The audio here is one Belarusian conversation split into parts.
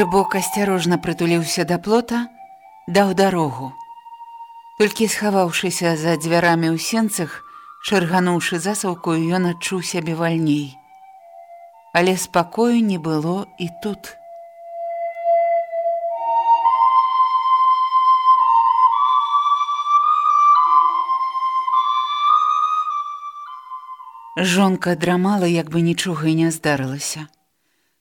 Грыбок асцярожна прытуліўся да плота, даў дарогу. Толькі схаваўшыся за дзвярамі ў сенцах, шаргануўшы засаўку, ён адчуў сябе вальней. Але спакою не было і тут. Жонка драмала, як бы нічога і не здарылася.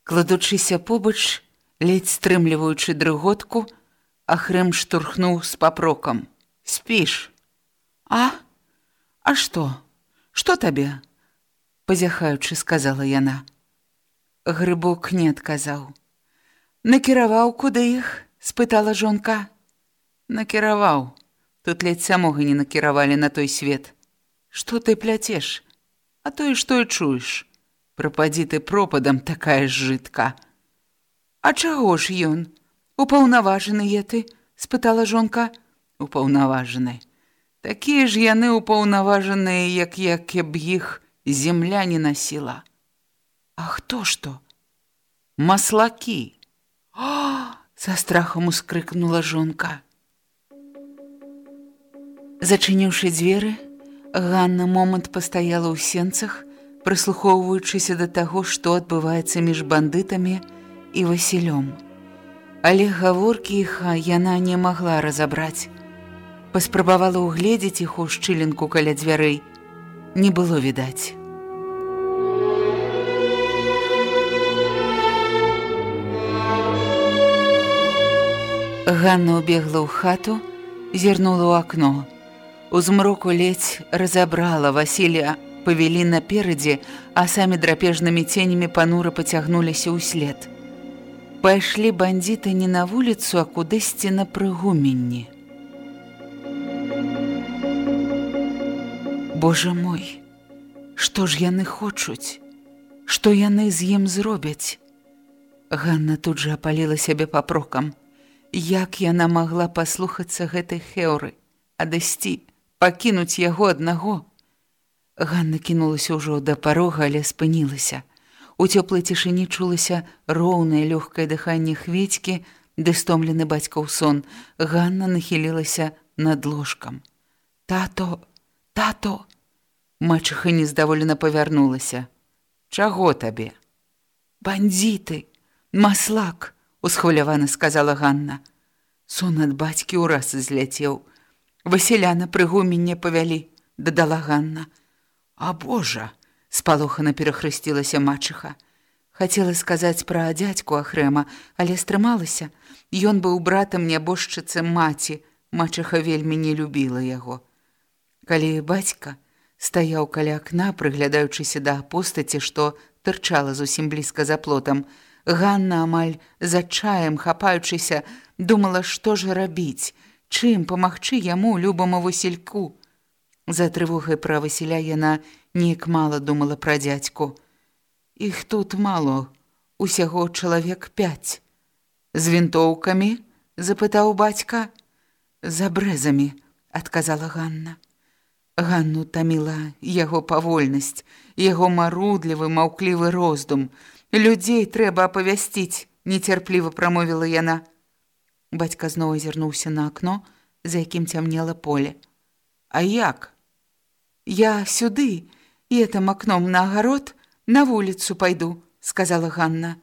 Кладучыся побач, ледзь стрымліваючы дрыготку, Ахрэм штурхнуў з папрокам. Спіш. А? А што? Што табе? Пазяхаючы сказала яна. Грыбок не адказаў. Накіраваў куды іх? спытала жонка. Накіраваў. Тут ледзь самога не накіравалі на той свет. Што ты пляцеш? А то і што і чуеш? Прападзі ты пропадам такая ж жытка. А чаго ж ён? Упаўнаважаныя ты? спытала жонка. Упаўнаважаны. Такія ж яны упаўнаважаныя, як як б іх земля не насіла. А хто што? Маслакі. О! Са страхам ускрыкнула жонка. Зачыніўшы дзверы, Ганна момант пастаяла ў сенцах, прыслухоўваючыся да таго, што адбываецца між бандытамі, і Васілём. Але гаворкі іх яна не магла разабраць. Паспрабавала ўгледзець іх у шчылінку каля дзвярэй. Не было відаць. Ганна ўбегла ў хату, зірнула ў акно. У змроку ледзь разабрала Васілія, павялі наперадзе, а самі драпежнымі ценямі панура пацягнуліся ўслед. Пайшлі бандзіты не на вуліцу, а кудысьці на прыгуменні. Божа мой, што ж яны хочуць? Што яны з ім зробяць? Ганна тут жа апаліла сябе папрокам. Як яна магла паслухацца гэтай хеўры, адысці, пакінуць яго аднаго? Ганна кінулася ўжо да парога, але спынілася. У цёплай цішыні чулася роўнае лёгкае дыханне хведькі, ды стомлены бацькаў сон. Ганна нахілілася над ложкам. Тато, тато! Мачыха нездаволена павярнулася. Чаго табе? Бандзіты, маслак, усхвалявана сказала Ганна. Сон ад бацькі ўраз зляцеў. Васіляна прыгуменне павялі, дадала Ганна. А божа! Спалохана перахрысцілася мачыха. Хацела сказаць пра дзядзьку Ахрэма, але стрымалася. Ён быў братам нябожчыцы маці, мачыха вельмі не любіла яго. Калі бацька стаяў каля акна, прыглядаючыся да постаці, што тырчала зусім блізка за плотам, Ганна амаль за чаем хапаючыся, думала, што ж рабіць, чым памагчы яму любаму васельку. За трывогай пра Васіля яна неяк мала думала пра дзядзьку. Іх тут мало, усяго чалавек пяць. З вінтоўкамі запытаў бацька. За брэзамі, адказала Ганна. Ганну таміла яго павольнасць, яго марудлівы маўклівы роздум. Людзей трэба апавясціць, нецярпліва прамовіла яна. Бацька зноў азірнуўся на акно, за якім цямнела поле. А як? Я сюды, і этим акном на агарод на вуліцу пайду, сказала Ганна.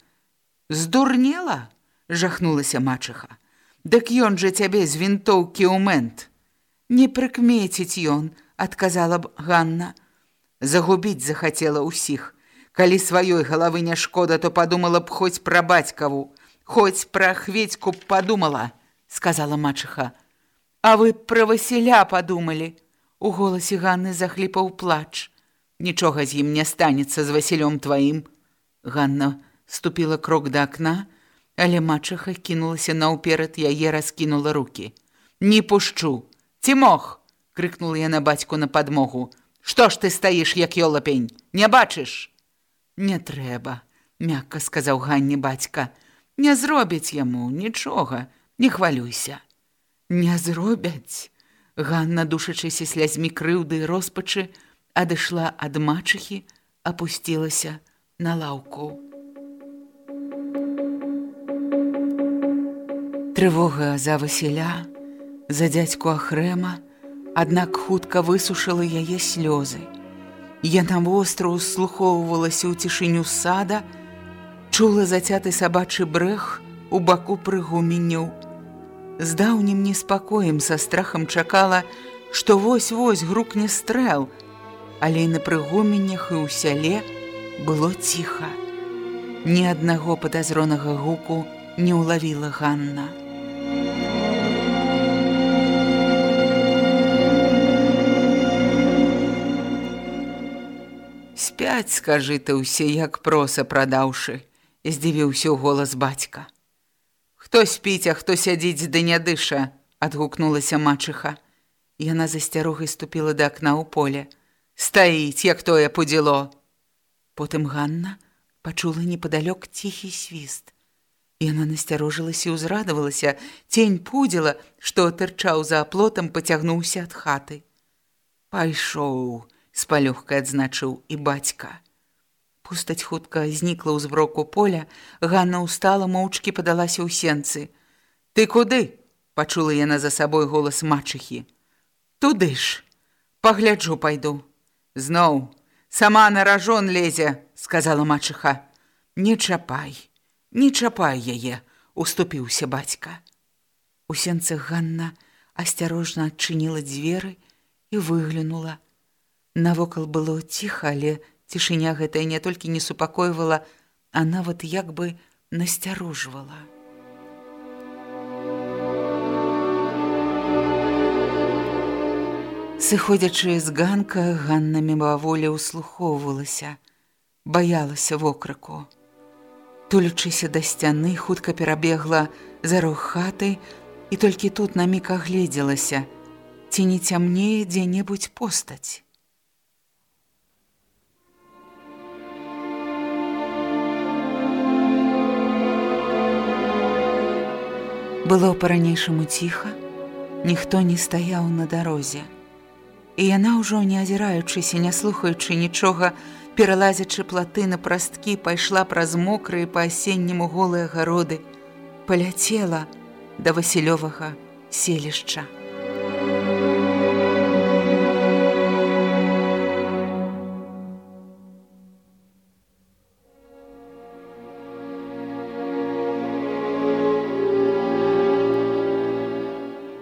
Здурнела, жахнулася мачыха. Дык ён жа цябе з вінтоўкі ў мэнт. Не прыкмеціць ён, адказала б Ганна. Загубіць захацела ўсіх. Калі сваёй галавы не шкода, то падумала б хоць пра бацькаву, хоць пра хведьку б падумала, сказала мачыха. А вы пра Васіля падумалі. У голасе Ганны захліпаў плач. Нічога з ім не станецца з Васілём тваім. Ганна ступіла крок да акна, але мачыха кінулася наўперад яе раскінула руки. Не пушчу. Ці мог? крыкнула яна бацьку на падмогу. Што ж ты стаіш, як ёлапень, не бачыш? Не трэба, мякка сказаў Ганне бацька. Не зробяць яму нічога, не хвалюйся. Не зробяць. Ганна, душачыся слязьмі крыўды і роспачы, адышла ад мачыхі, апусцілася на лаўку. Трывога за Васіля, за дзядзьку Ахрэма, аднак хутка высушыла яе слёзы. Яна востра услухоўвалася ў цішыню сада, чула зацяты сабачы брэх у баку прыгуменняў. З даўнім неспакоем са страхам чакала, што вось-вось грукне стрэл, але на прыгуменнях і ў сяле было ціха. Ні аднаго падазронага гуку не ўлавіла Ганна. Спяць, скажы ты ўсе, як проса прадаўшы, здзівіўся ў голас бацька. Хто спіць, а хто сядзіць ды не дыша, адгукнулася мачыха. Яна засцярогай ступіла да акна ў поле. Стаіць, як тое пудзіло. Потым Ганна пачула непадалёк ціхі свіст. Яна насцярожылася і ўзрадавалася, цень пудзіла, што тырчаў за аплотам, пацягнуўся ад хаты. Пайшоў, з палёгкай адзначыў і бацька. Пустаць хутка знікла ў зброку поля, Ганна устала моўчкі падалася ў сенцы. Ты куды? пачула яна за сабой голас мачыхі. Туды ж, пагляджу пайду. Зноў, сама на ражон лезе, сказала мачыха. Не чапай, не чапай яе, уступіўся бацька. У сенцах Ганна асцярожна адчыніла дзверы і выглянула. Навокал было ціха, але цішыня гэтая не толькі не супакойвала, а нават як бы насцярожвала. Сыходзячы з ганка, Ганна мімаволі ўслухоўвалася, баялася вокрыку. Тулючыся да сцяны, хутка перабегла за рог хаты і толькі тут на мік агледзелася, ці не цямнее дзе-небудзь постаць. Было па-ранейшаму ціха, ніхто не стаяў на дарозе. І яна ўжо не азіраючыся, не слухаючы нічога, пералазячы платы на прасткі, пайшла праз мокрыя па-асенняму голыя гароды, паляцела да васілёвага селішча.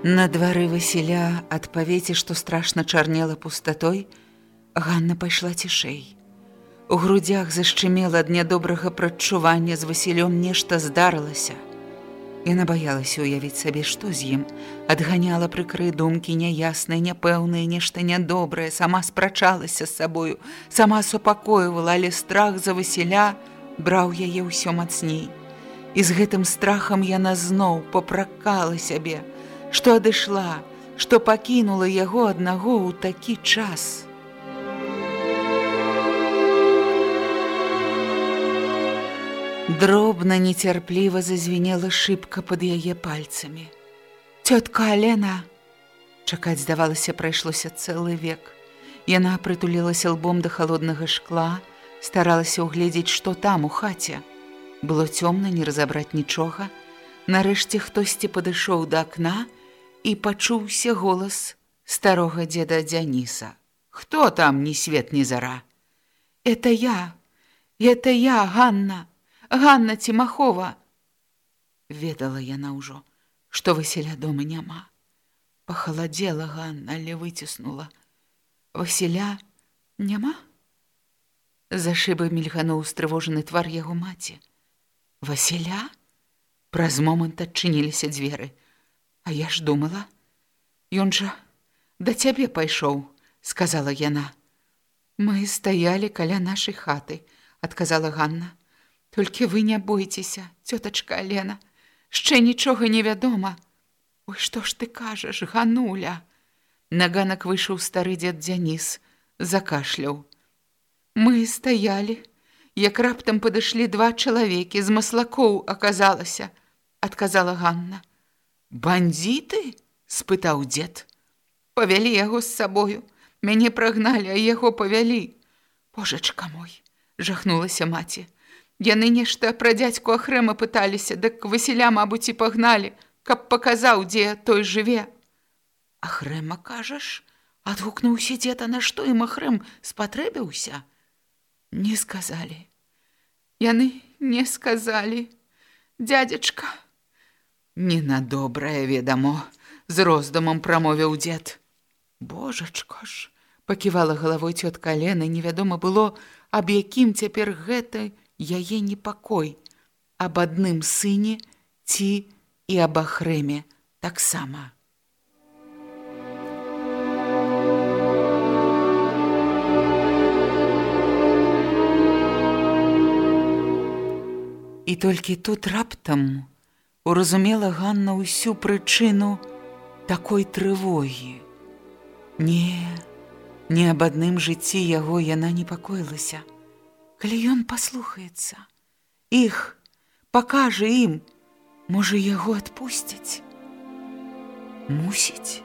На двары Васіля ад павеці, што страшна чарнела пустатой, Ганна пайшла цішэй. У грудзях зашчымела ад нядобрага прадчування з Васілём нешта здарылася. Яна баялася ўявіць сабе, што з ім, адганяла прыкры думкі няясныя, няпэўныя, нешта нядобрае, сама спрачалася з сабою, сама супакойвала, але страх за Васіля браў яе ўсё мацней. І з гэтым страхам яна зноў папракала сябе, што адышла, што пакінула яго аднаго ў такі час. Дробна нецярпліва зазвінела шыбка пад яе пальцамі. Цётка Алена! Чакаць, здавалася, прайшлося цэлы век. Яна прытулілася лбом да халоднага шкла, старалася ўгледзець, што там у хаце. Было цёмна, не разабраць нічога, Нарэшце хтосьці падышоў да акна і пачуўся голас старога дзеда Дзяніса. «Хто там, ни свет, ни зара?» «Это я! Это я, Ганна! Ганна Тимахова!» Ведала яна ўжо, што Васіля дома няма. Пахаладзела Ганна, але выціснула. «Васіля няма?» За шыбай мільгануў стрывожаны твар яго маці. «Васіля?» Праз момант адчыніліся дзверы. «А я ж думала, ён жа да цябе пайшоў», — сказала яна. «Мы стаялі каля нашай хаты», — адказала Ганна. «Толькі вы не бойцеся, цётачка Алена, яшчэ нічога не вядома». «Ой, што ж ты кажаш, Гануля?» На ганак выйшаў стары дзед Дзяніс, закашляў. Мы стаялі, як раптам падышлі два чалавекі з маслакоў аказалася, адказала Ганна. Бандзіты? спытаў дзед. Павялі яго з сабою, мяне прагналі, а яго павялі. Божачка мой, жахнулася маці. Яны нешта пра дзядзьку Ахрэма пыталіся, дык Васіля, мабуць, і пагналі, каб паказаў, дзе той жыве. Ахрэма кажаш, адгукнуўся дзед, а на што ім Ахрэм спатрэбіўся? не сказали. Яны не сказали. Дядзечка, не на добрае ведамо, з роздумам прамовіў дзед. Божачка ж, паківала галавой цётка Лена, невядома было, аб якім цяпер гэта яе непакой, аб адным сыне ці і аб ахрэме таксама. І толькі тут раптам уразумела Ганна ўсю прычыну такой трывогі. Не, не аб адным жыцці яго яна непакоілася. Калі ён паслухаецца, іх пакажа ім, можа яго адпусціць. Мусіць.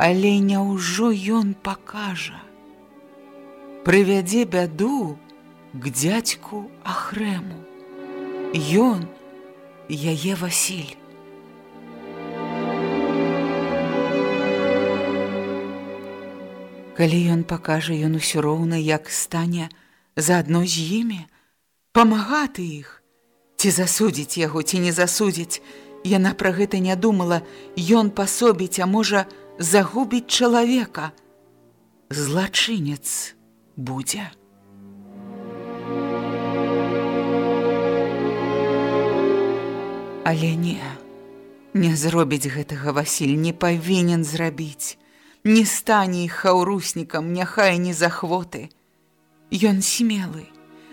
Але няўжо ён пакажа, прывядзе бяду к дзядзьку Ахрэму. Ён яе Васіль. Калі ён пакажа ён усё роўна, як стане заадно з імі, памагаты іх, ці засудзіць яго, ці не засудзіць, Яна пра гэта не думала, ён пасобіць, а можа загубіць чалавека. Злачынец будзе. Але не, не зробіць гэтага Васіль не павінен зрабіць. Не стане іх хаўруснікам, няхай не захвоты. Ён смелы,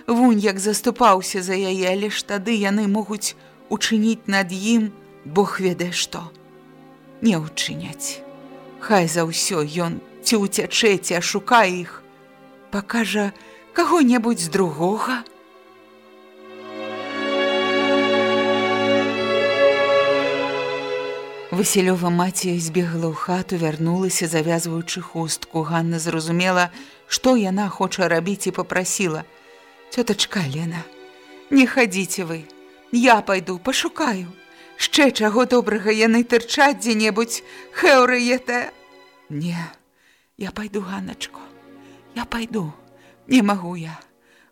Вунь як заступаўся за яе, але ж тады яны могуць учыніць над ім, Бог ведае што. Не ўчыняць. Хай за ўсё ён ці ўцячэ ці ашукае іх, пакажа каго-небудзь другога. Васілёва маці збегла ў хату, вярнулася, завязваючы хустку. Ганна зразумела, што яна хоча рабіць і попрасіла: « Цётачка Лена, не хадзіце вы, Я пайду, пашукаю. Шчэ чаго добрага яны тырчаць дзе-небудзь, хэўрыета. Не, я пайду ганачку. Я пайду, не магу я,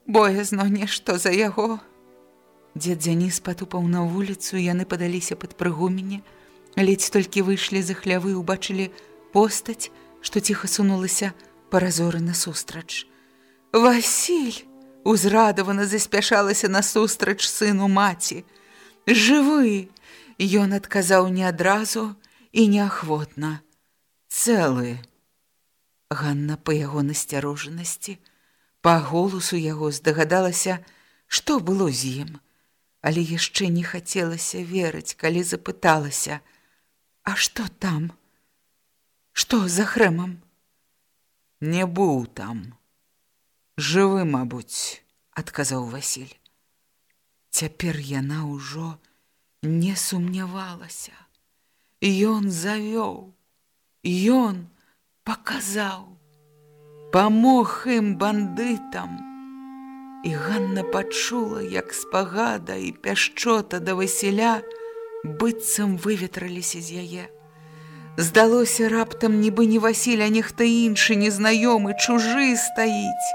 боязно нешта за яго. Дзед Дзяніс патупаў на вуліцу, яны падаліся пад прыгуменне, ледзь толькі выйшлі за хлявы, убачылі постаць, што ціха сунулася паразоры насустрач. Васіль узрадавана заспяшалася насустрач сыну маці. Жывы! Ён адказаў не адразу і неахвотна. Цэлы! Ганна па яго насцярожанасці, па голасу яго здагадалася, што было з ім, але яшчэ не хацелася верыць, калі запыталася: « А што там? Што за хрэмам? Не быў там. Жывы, мабуць, адказаў Васіль. Цяпер яна ўжо не сумнявалася. Ён завёў, Ён, паказаў, памог ім бандытам. І Ганна пачула, як спагада і пяшчота да Васіля быццам выветраліся з яе. Здалося раптам, нібы не Васіля, нехта іншы, незнаёмы, чужы стаіць.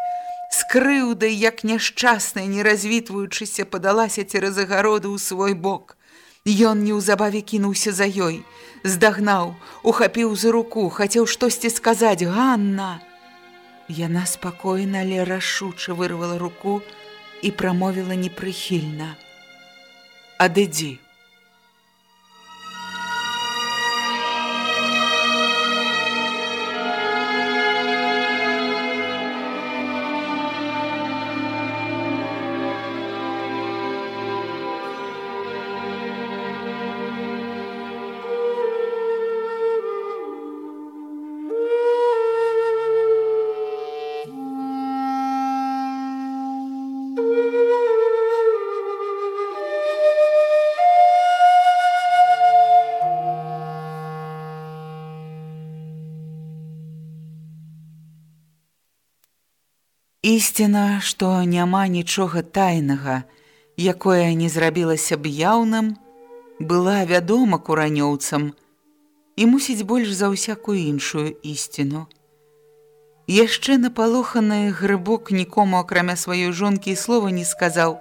З крыўдай, як няшчасная, не развітваючыся, падалася цераз агароды ў свой бок. Ён неўзабаве кінуўся за ёй, здагнаў, ухапіў за руку, хацеў штосьці сказаць: Ганна. Яна спакойна, але рашуча вырвала руку і прамовіла непрыхільна: Адыдзі. Ісціна, што няма нічога тайнага, якое не зрабілася б яўным, была вядома куранёўцам і мусіць больш за ўсякую іншую ісціну. Яшчэ напалоханы грыбок нікому акрамя сваёй жонкі і слова не сказаў,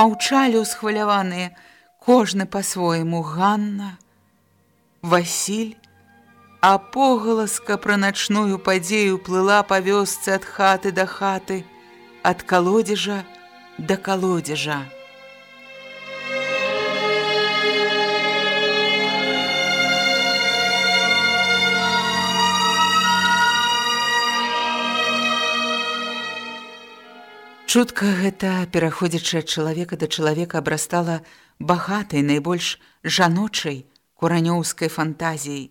маўчалі ўсхваляваныя, кожны па-свойму Ганна, Васіль, а погаласка пра начную падзею плыла па вёсцы ад хаты да хаты, ад калодзежа да калодзежа. Чутка гэта, пераходзячы ад чалавека да чалавека, абрастала багатай, найбольш жаночай куранёўскай фантазіяй,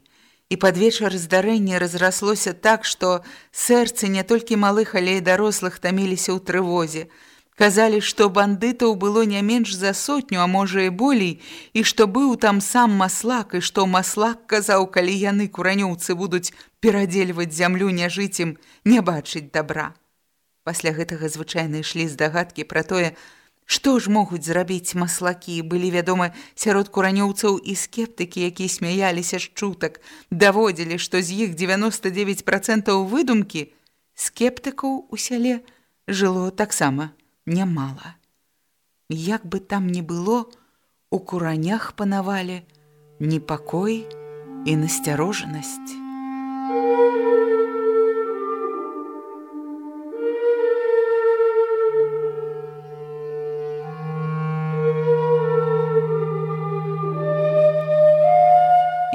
І пад вечар здарэнне разраслося так, што сэрцы не толькі малых, але і дарослых таміліся ў трывозе. Казалі, што бандытаў было не менш за сотню, а можа і болей, і што быў там сам маслак, і што маслак казаў, калі яны куранёўцы будуць перадзельваць зямлю няжыцем, не бачыць добра. Пасля гэтага звычайна ішлі здагадкі пра тое, Што ж могуць зрабіць маслакі, былі вядома сярод куранёўцаў і скептыкі, якія смяяліся з чутак, даводзілі, што з іх 99% выдумкі скептыкаў у сяле жыло таксама нямала. Як бы там ні было, у куранях панавалі непакой і насцярожанасць.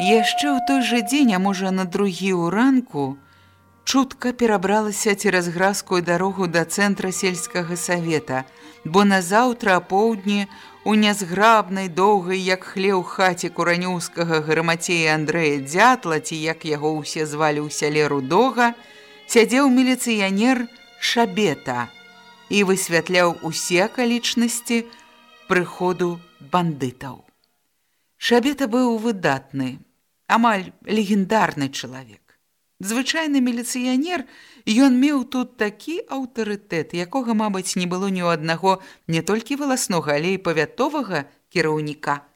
Яшчэ ў той жа дзень, а можа на другі ў ранку, чутка перабралася цераз гразкую дарогу да цэнтра сельскага савета, бо назаўтра апоўдні у нязграбнай доўгай, як хлеў хаце куранюўскага грамацея Андрэя дзятла, ці як яго ўсе звалі ў сяле рудога, сядзеў міліцыянер шабета і высвятляў усе акалічнасці прыходу бандытаў. Шабета быў выдатны, амаль легендарны чалавек. Звычайны міліцыянер, ён меў тут такі аўтарытэт, якога, мабыць, не было ні ў аднаго не толькі валаснога, але і павятовага кіраўніка.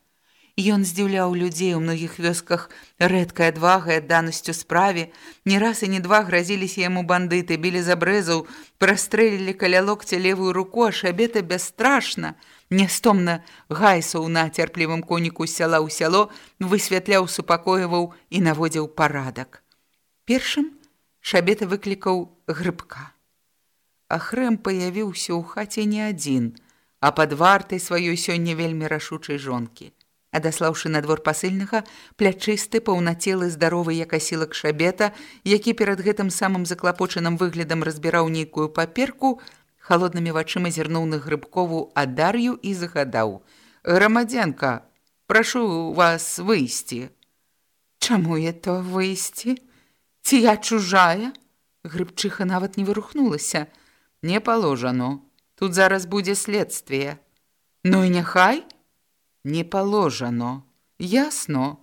Ён здзіўляў людзей у многіх вёсках рэдкай адвагай адданасцю справе. Не раз і не два гразіліся яму бандыты, білі за брэзаў, прастрэлілі каля локця левую руку, а шабета бясстрашна – Нястомна гайсаў на цярплівым коніку сяла ў сяло, высвятляў супакоіваў і наводзіў парадак. Першым шабета выклікаў грыбка. Ахрэм паявіўся ў хаце не адзін, а пад вартай сваёй сёння вельмі рашучай жонкі. Адаслаўшы на двор пасыльнага, плячысты, паўнацелы здаровы як асілак шабета, які перад гэтым самым заклапочаным выглядам разбіраў нейкую паперку, холоднымі вачыма зірнуў на грыбкову адар'ю і загадаў: Грамадзянка, прашу вас выйсці. Чаму я то выйсці? Ці я чужая? Грыбчыха нават не вырухнулася. Не паложано. Тут зараз будзе следствие. Ну і няхай не паложано. Ясно.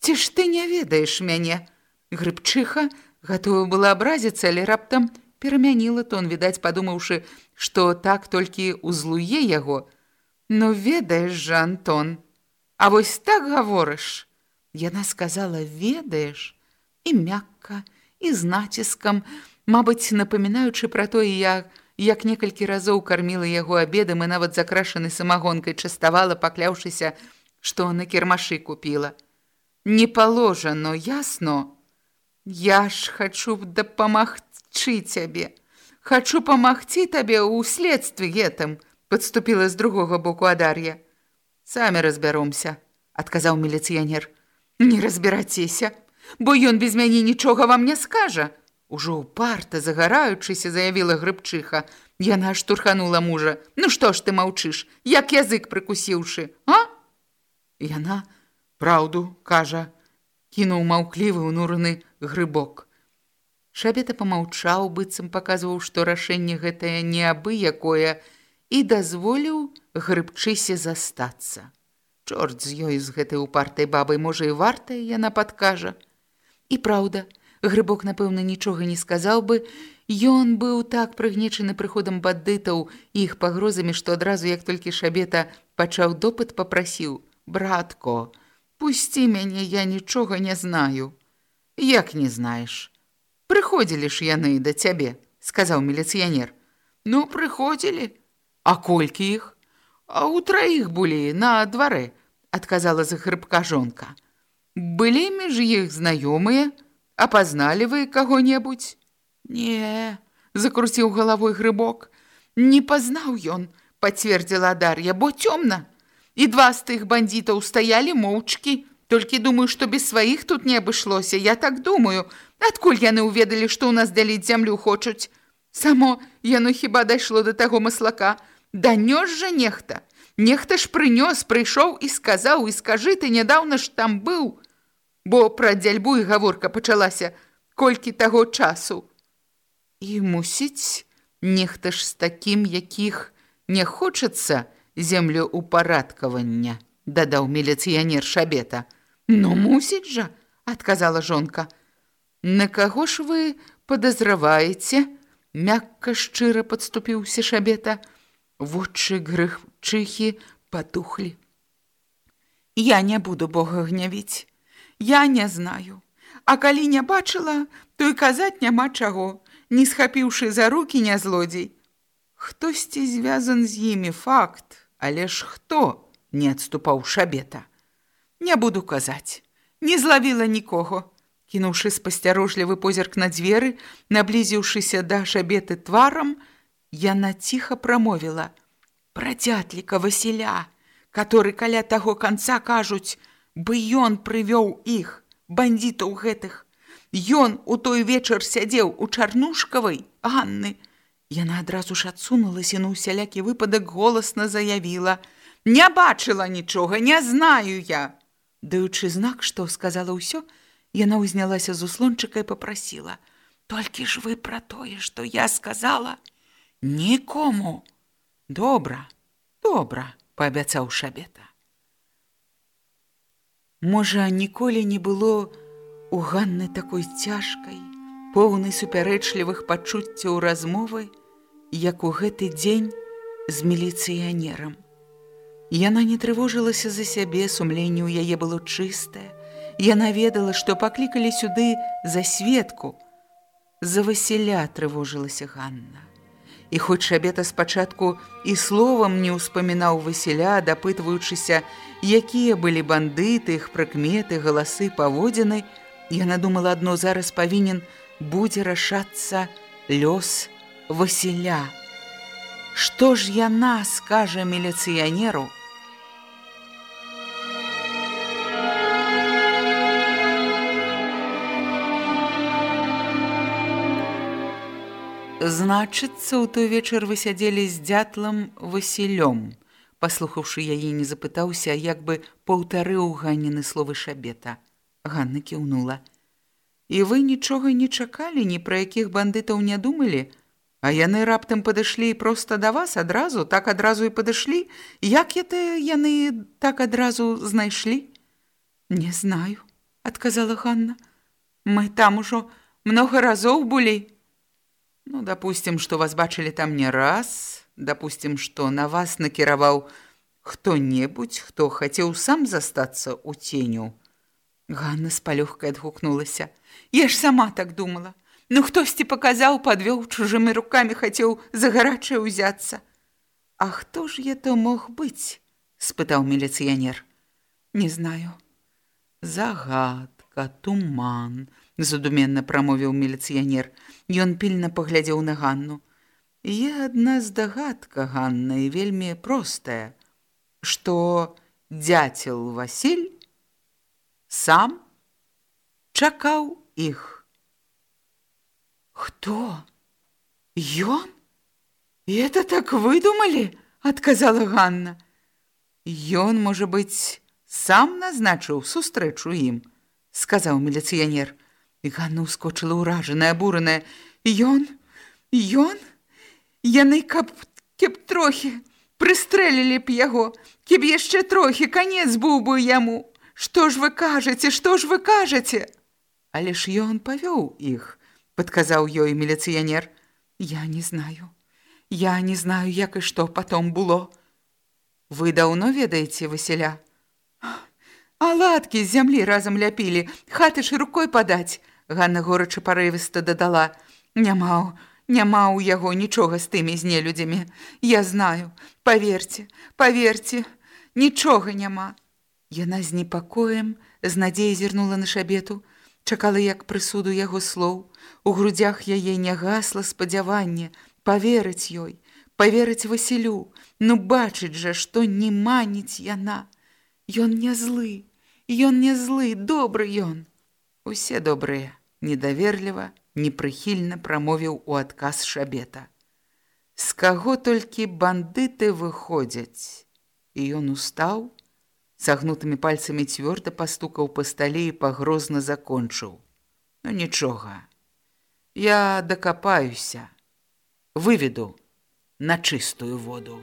Ці ж ты не ведаеш мяне? Грыбчыха гатова была абразіцца, але раптам перамяніла тон, відаць, падумаўшы, што так толькі узлуе яго. Ну ведаеш жа, Антон, А вось так гаворыш. Яна сказала: ведаеш і мякка, і з націскам, мабыць, напамінаючы пра тое, як, як некалькі разоў карміла яго абедам і нават закрашаны самагонкай частавала, пакляўшыся, што на кірмашы купіла. Не паложано, ясно. Я ж хачу дапамагчы цябе. Хачу памагці табе ў следстве гэтым, падступіла з другога боку Адар'я. Самі разбяромся, адказаў міліцыянер. Не разбірацеся, бо ён без мяне нічога вам не скажа. Ужо ўпарта загараючыся заявіла грыбчыха. Яна штурханула мужа. Ну што ж ты маўчыш, як язык прыкусіўшы, а? Яна праўду кажа, кінуў маўклівы ўнураны грыбок. Шабета памаўчаў, быццам паказваў, што рашэнне гэтае не абы якое і дазволіў грыбчысе застацца. Чорт з ёй з гэтай упартай бабай, можа і вартая яна падкажа. І праўда, Грыбок, напэўна, нічога не сказаў бы. Ён быў так прыгнечаны прыходам бандытаў і іх пагрозамі, што адразу, як толькі шабета пачаў допыт, папрасіў: « Братко, пусці мяне, я нічога не знаю. Як не знаеш? Прыходзілі ж яны да цябе, сказаў міліцыянер. Ну, прыходзілі. А колькі іх? А ў траіх былі на дварэ, адказала за грыбка жонка. Былі між іх знаёмыя, апазналі вы каго-небудзь не закруціў галавой грыбок не пазнаў ён пацвердзіла дар'я бо цёмна і два з тых бандітаў стаялі моўчкі толькі думаю што без сваіх тут не абышлося я так думаю. Адкуль яны ўведалі што ў нас дзяліць зямлю хочуць? Само яно хіба дайшло да таго маслака? Данёс жа нехта. Нехта ж прынёс прыйшоў і сказаў і скажы ты нядаўна ж там быў. Бо пра дзяльбу і гаворка пачалася. Колькі таго часу. І мусіць, нехта ж з такім, якіх не хочацца землю упарадкавання, дадаў міліцыянер шабета. Ну мусіць жа, адказала жонка. На каго ж вы падазраваеце? мякка шчыра падступіўся шабета. Вочы грыхчыхі патухлі. Я не буду Бога гнявіць. Я не знаю. А калі не бачыла, то і казаць няма чаго, не схапіўшы за руки не злодзей. Хтосьці звязан з імі факт, але ж хто не адступаў шабета. Не буду казаць, не злавіла нікого. Кінуўшы спасцярожлівы позірк на дзверы, наблізіўшыся да шабеты тварам, яна ціха прамовіла: « Пра дзятліка Васіля, который каля таго канца кажуць, бы ён прывёў іх бандітаў гэтых. Ён у той вечар сядзеў у чарнушкавай Анны Яна адразу ж адсунулася на усялякі выпадак голасна заявіла. Не бачыла нічога не знаю я даючы знак што сказала ўсё яна ўзнялася з услончыкай попрасіла толькі ж вы пра тое што я сказала? Нікому! Добра добра паабяцаў шабета. Можа, ніколі не было у Ганны такой цяжкай, поўнай супярэчлівых пачуццяў размовы, як у гэты дзень з міліцыянерам. Яна не трывожылася за сябе, сумленне ў яе было чыстае. Яна ведала, што паклікалі сюды за сведку. За Васіля трывожылася Ганна. І хоць шабета спачатку і словам не ўспамінаў Васіля, дапытваючыся, якія былі бандыты, іх прыкметы, галасы паводзіны, яна думала адно зараз павінен будзе рашацца лёс Васіля. Што ж яна скажа міліцыянеру, Значыцца, у той вечар вы сядзелі з дзятлам Васілём. Паслухаўшы яе, не запытаўся, як бы паўтарыў ганены словы шабета. Ганна кіўнула. І вы нічога не чакалі, ні пра якіх бандытаў не думалі, А яны раптам падышлі проста да вас адразу, так адразу і падышлі. Як это яны так адразу знайшлі? Не знаю, адказала Ганна. Мы там ужо многа разоў былі. Ну, допустим, што вас бачылі там не раз, допустим, што на вас накіраваў хто-небудзь, хто хацеў сам застацца ў ценю. Ганна з палёгкай адгукнулася. Я ж сама так думала. Ну, хтосьці паказаў, падвёў чужымі рукамі, хацеў за гарачае ўзяцца. А хто ж я то мог быць? спытаў міліцыянер. Не знаю. Загадка, туман, задуменна прамовіў міліцыянер. Ён пільна паглядзеў на Ганну. Є адна здагадка Ганна і вельмі простая, што дзяцел Васіль сам чакаў іх. Хто? Ён? И это так выдумали? Отказала Ганна. Ён, можа быць, сам назначыў сустрэчу ім, сказаў міліцыянер. Ганна ускочыла ўражаная, абураная. Ён, ён, яны каб кеп трохі прыстрэлілі б яго, кеб яшчэ трохі канец быў бы яму. Што ж вы кажаце, што ж вы кажаце? Але ж ён павёў іх подказаў ёй міліцыянер. Я не знаю. Я не знаю, як і што потом было. Вы даўно ведаеце Васіля? А ладкі з зямлі разам ляпілі, хаты ж рукой падаць. Ганна горача парывіста дадала: Няма, няма ў яго нічога з тымі знелюдзямі. Я знаю, паверце, паверце, нічога няма. Яна з непакоем з надзей зірнула на шабету, чакала як прысуду яго слоў. У грудях яе не гасла спадзяванне, паверыць ёй, паверыць Васілю, ну бачыць жа, што не маніць яна. Ён не злы, ён не злы, добры ён. Усе добрыя, недаверліва, непрыхільна прамовіў у адказ шабета. З каго толькі бандыты выходзяць. І ён устаў, сагнутымі пальцамі цвёрда пастукаў па стале і пагрозна закончыў. Ну нічога. Я дакапаюся, выведу на чыстую воду.